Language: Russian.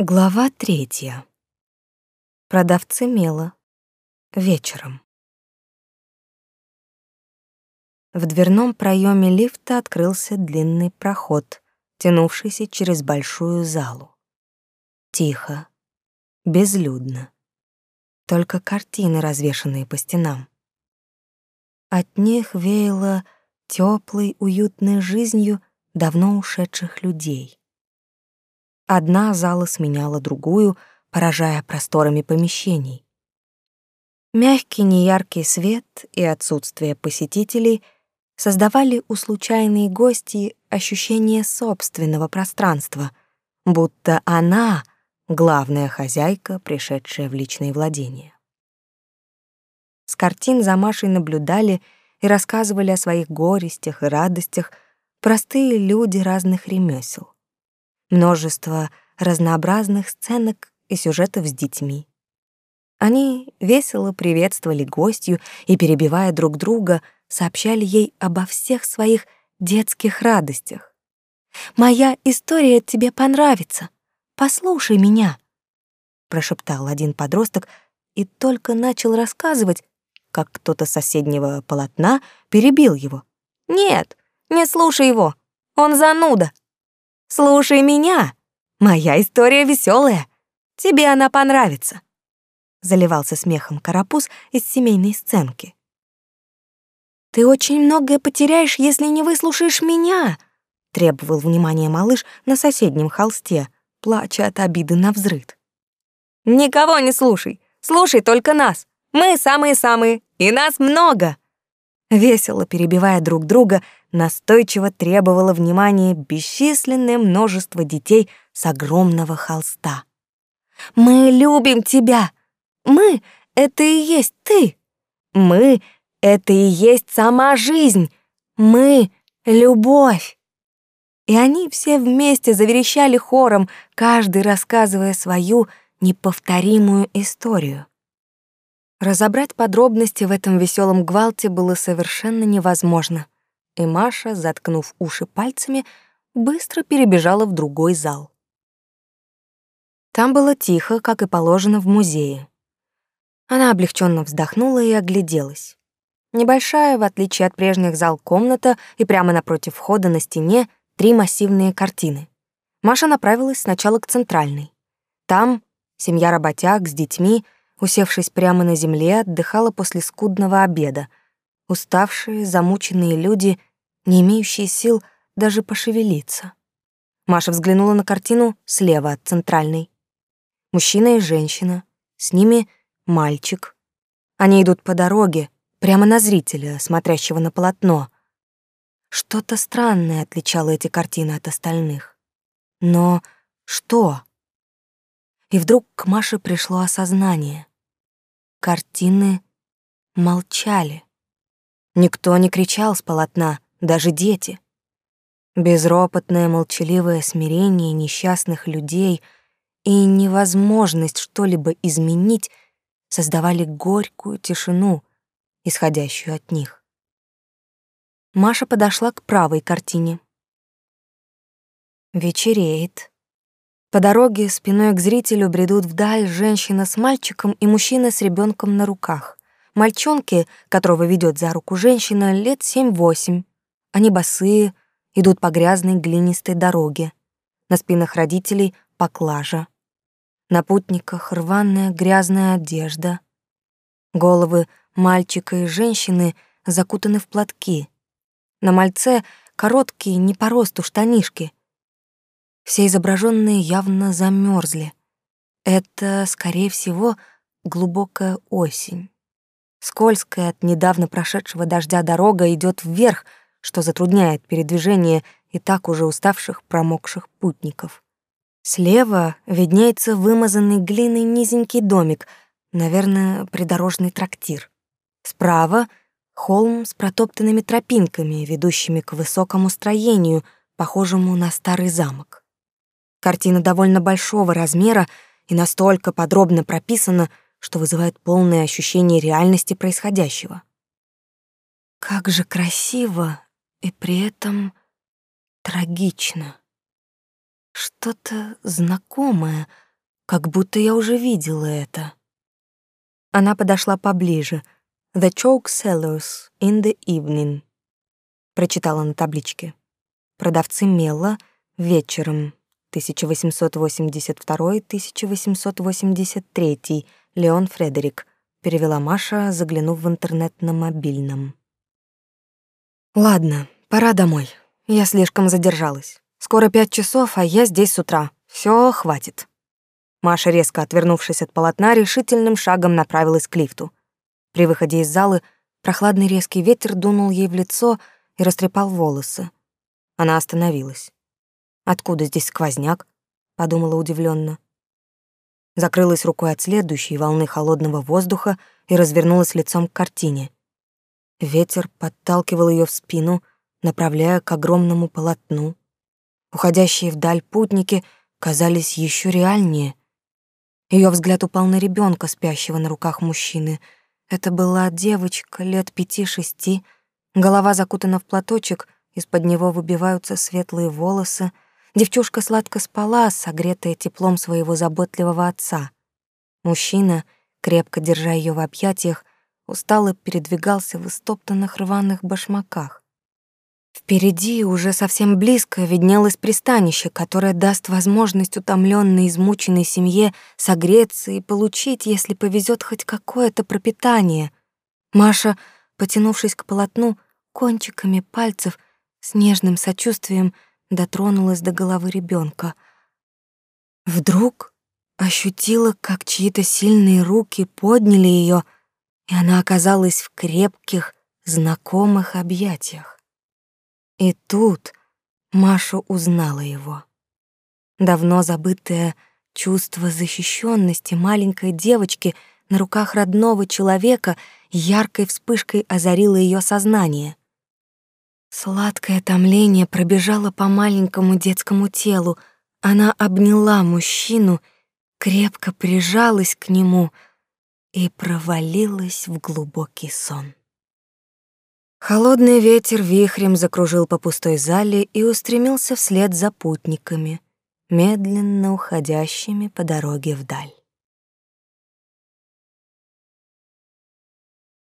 Глава третья. Продавцы мела. Вечером. В дверном проеме лифта открылся длинный проход, тянувшийся через большую залу. Тихо, безлюдно. Только картины, развешанные по стенам. От них веяло теплой, уютной жизнью давно ушедших людей. Одна зала сменяла другую, поражая просторами помещений. Мягкий неяркий свет и отсутствие посетителей создавали у случайной гости ощущение собственного пространства, будто она — главная хозяйка, пришедшая в личное владение. С картин за Машей наблюдали и рассказывали о своих горестях и радостях простые люди разных ремесел. Множество разнообразных сценок и сюжетов с детьми. Они весело приветствовали гостью и, перебивая друг друга, сообщали ей обо всех своих детских радостях. «Моя история тебе понравится. Послушай меня», — прошептал один подросток и только начал рассказывать, как кто-то соседнего полотна перебил его. «Нет, не слушай его, он зануда. Слушай меня, моя история веселая, тебе она понравится». Заливался смехом карапуз из семейной сценки. «Ты очень многое потеряешь, если не выслушаешь меня», требовал внимания малыш на соседнем холсте, плача от обиды на взрыд. «Никого не слушай, слушай только нас. Мы самые-самые, и нас много!» Весело перебивая друг друга, настойчиво требовало внимания бесчисленное множество детей с огромного холста. «Мы любим тебя! Мы — это и есть ты! Мы — это и есть сама жизнь! Мы — любовь!» И они все вместе заверещали хором, каждый рассказывая свою неповторимую историю. Разобрать подробности в этом веселом гвалте было совершенно невозможно, и Маша, заткнув уши пальцами, быстро перебежала в другой зал. Там было тихо, как и положено в музее. Она облегченно вздохнула и огляделась. Небольшая, в отличие от прежних зал, комната и прямо напротив входа на стене три массивные картины. Маша направилась сначала к центральной. Там семья работяг с детьми — усевшись прямо на земле, отдыхала после скудного обеда. Уставшие, замученные люди, не имеющие сил даже пошевелиться. Маша взглянула на картину слева от центральной. Мужчина и женщина, с ними мальчик. Они идут по дороге, прямо на зрителя, смотрящего на полотно. Что-то странное отличало эти картины от остальных. Но что? И вдруг к Маше пришло осознание. Картины молчали. Никто не кричал с полотна, даже дети. Безропотное молчаливое смирение несчастных людей и невозможность что-либо изменить создавали горькую тишину, исходящую от них. Маша подошла к правой картине. Вечереет. По дороге спиной к зрителю бредут вдаль женщина с мальчиком и мужчина с ребенком на руках. Мальчонки, которого ведет за руку женщина, лет семь-восемь. Они босые, идут по грязной глинистой дороге. На спинах родителей поклажа. На путниках рваная грязная одежда. Головы мальчика и женщины закутаны в платки. На мальце короткие, не по росту штанишки — все изображенные явно замерзли. Это, скорее всего, глубокая осень. Скользкая от недавно прошедшего дождя дорога идет вверх, что затрудняет передвижение и так уже уставших промокших путников. Слева виднеется вымазанный глиной низенький домик, наверное, придорожный трактир. Справа — холм с протоптанными тропинками, ведущими к высокому строению, похожему на старый замок. Картина довольно большого размера и настолько подробно прописана, что вызывает полное ощущение реальности происходящего. Как же красиво и при этом трагично. Что-то знакомое, как будто я уже видела это. Она подошла поближе. «The Chalk Sellers in the Evening», — прочитала на табличке. Продавцы мела вечером 1882-1883, Леон Фредерик, перевела Маша, заглянув в интернет на мобильном. Ладно, пора домой. Я слишком задержалась. Скоро пять часов, а я здесь с утра. Все, хватит. Маша, резко отвернувшись от полотна, решительным шагом направилась к лифту. При выходе из залы прохладный резкий ветер дунул ей в лицо и растрепал волосы. Она остановилась. Откуда здесь сквозняк? подумала удивленно. Закрылась рукой от следующей волны холодного воздуха и развернулась лицом к картине. Ветер подталкивал ее в спину, направляя к огромному полотну. Уходящие вдаль путники казались еще реальнее. Ее взгляд упал на ребенка, спящего на руках мужчины. Это была девочка лет пяти-шести, голова закутана в платочек, из-под него выбиваются светлые волосы — Девчушка сладко спала, согретая теплом своего заботливого отца. Мужчина, крепко держа ее в объятиях, устало передвигался в истоптанных рваных башмаках. Впереди, уже совсем близко, виднелось пристанище, которое даст возможность утомленной, измученной семье согреться и получить, если повезет, хоть какое-то пропитание. Маша, потянувшись к полотну, кончиками пальцев, с нежным сочувствием — дотронулась до головы ребенка. Вдруг ощутила, как чьи-то сильные руки подняли ее, и она оказалась в крепких, знакомых объятиях. И тут Маша узнала его. Давно забытое чувство защищенности маленькой девочки на руках родного человека яркой вспышкой озарило ее сознание. Сладкое томление пробежало по маленькому детскому телу. Она обняла мужчину, крепко прижалась к нему и провалилась в глубокий сон. Холодный ветер вихрем закружил по пустой зале и устремился вслед за путниками, медленно уходящими по дороге вдаль.